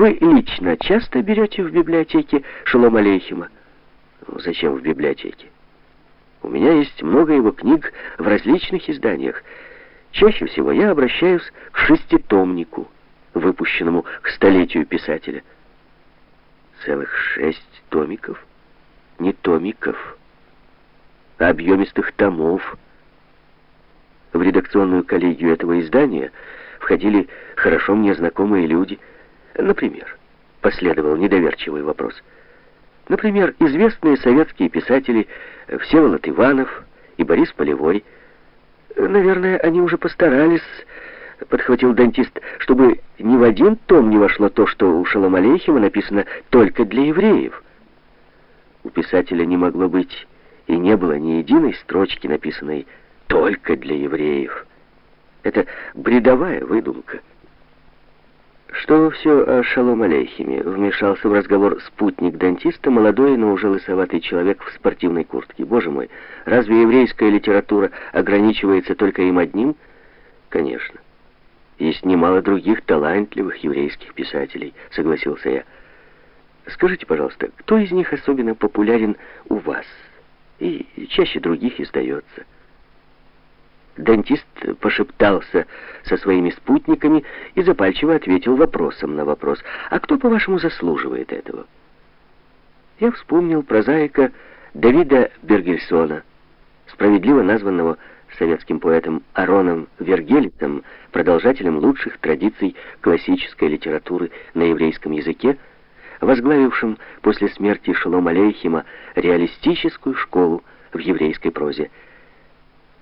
Вы лично часто берете в библиотеке Шолом Алейхима? Ну, зачем в библиотеке? У меня есть много его книг в различных изданиях. Чаще всего я обращаюсь к шеститомнику, выпущенному к столетию писателя. Целых шесть томиков? Не томиков, а объемистых томов. В редакционную коллегию этого издания входили хорошо мне знакомые люди. Например, последовал недоверчивый вопрос. Например, известные советские писатели Всеволод Иванов и Борис Полевой. Наверное, они уже постарались, подхватил дантист, чтобы ни в один том не вошло то, что у Шалом Алейхима написано только для евреев. У писателя не могло быть и не было ни единой строчки, написанной только для евреев. Это бредовая выдумка. Что все о Шалом Алейхиме? Вмешался в разговор спутник дантиста, молодой, но уже лысоватый человек в спортивной куртке. Боже мой, разве еврейская литература ограничивается только им одним? Конечно. Есть немало других талантливых еврейских писателей, согласился я. Скажите, пожалуйста, кто из них особенно популярен у вас и чаще других издается? Дантист пошептался со своими спутниками и запальчиво ответил вопросом на вопрос. «А кто, по-вашему, заслуживает этого?» Я вспомнил прозаика Давида Бергельсона, справедливо названного советским поэтом Ароном Вергелитом, продолжателем лучших традиций классической литературы на еврейском языке, возглавившим после смерти Шолома Алейхима реалистическую школу в еврейской прозе.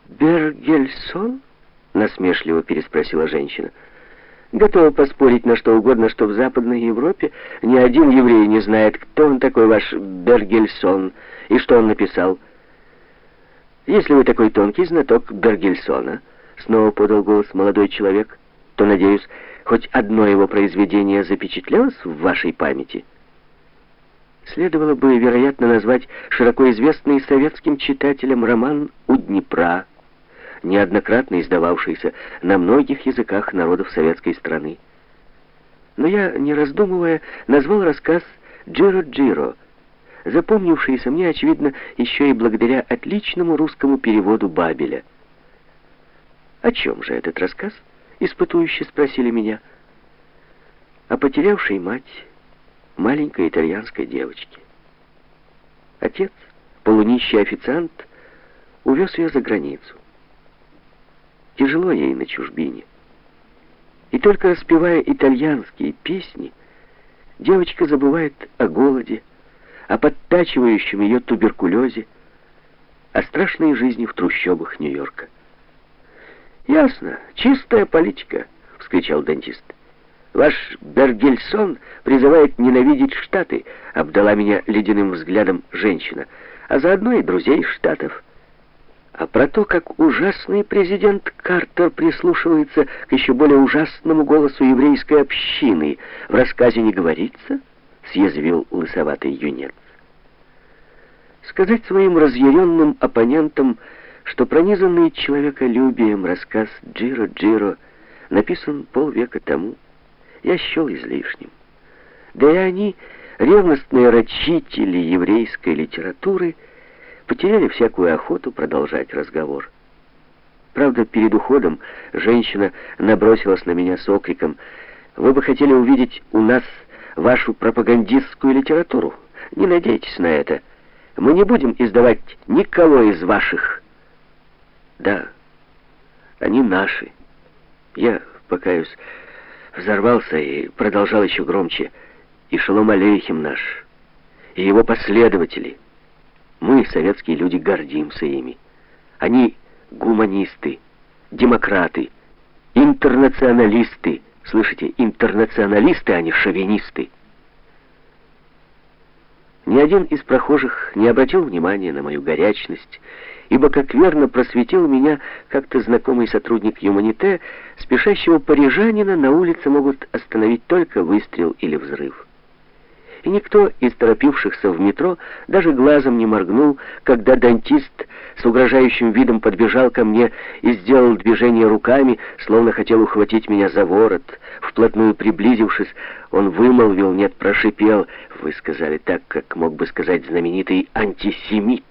«Бергельсон?» — насмешливо переспросила женщина. «Готова поспорить на что угодно, что в Западной Европе ни один еврей не знает, кто он такой ваш Бергельсон и что он написал». «Если вы такой тонкий знаток Бергельсона», — снова подал голос молодой человек, «то, надеюсь, хоть одно его произведение запечатлелось в вашей памяти?» Следовало бы, вероятно, назвать широко известный советским читателям роман «У Днепра», неоднократно издававшийся на многих языках народов советской страны. Но я, не раздумывая, назвал рассказ «Джиро-Джиро», запомнившийся мне, очевидно, еще и благодаря отличному русскому переводу Бабеля. «О чем же этот рассказ?» — испытующе спросили меня. «О потерявшей мать маленькой итальянской девочки. Отец, полунищий официант, увез ее за границу. Тяжело ей на чужбине. И только распевая итальянские песни, девочка забывает о голоде, о подтачивающем ее туберкулезе, о страшной жизни в трущобах Нью-Йорка. «Ясно, чистая политика», — вскричал дантист. «Ваш Бергельсон призывает ненавидеть Штаты», — обдала меня ледяным взглядом женщина, «а заодно и друзей Штатов» а про то, как ужасный президент Картер прислушивается к еще более ужасному голосу еврейской общины, в рассказе не говорится, съязвил лысоватый юнец. Сказать своим разъяренным оппонентам, что пронизанный человеколюбием рассказ Джиро-Джиро написан полвека тому, я счел излишним. Да и они, ревностные рачители еврейской литературы, потеряли всякую охоту продолжать разговор. Правда, перед уходом женщина набросилась на меня с окриком «Вы бы хотели увидеть у нас вашу пропагандистскую литературу? Не надейтесь на это. Мы не будем издавать никого из ваших». «Да, они наши». Я, покаюсь, взорвался и продолжал еще громче. «И Шалом Алейхим наш, и его последователи». Мы, советские люди, гордимся ими. Они гуманисты, демократы, интернационалисты. Слышите, интернационалисты, а не шовинисты. Ни один из прохожих не обратил внимания на мою горячность, ибо, как верно просветил меня как-то знакомый сотрудник Юманите, спешащего парижанина на улице могут остановить только выстрел или взрыв. И никто из торопившихся в метро даже глазом не моргнул, когда дантист с угрожающим видом подбежал ко мне и сделал движение руками, словно хотел ухватить меня за ворот. Вплотную приблизившись, он вымолвил, нет, прошипел, вы сказали так, как мог бы сказать знаменитый антисемит.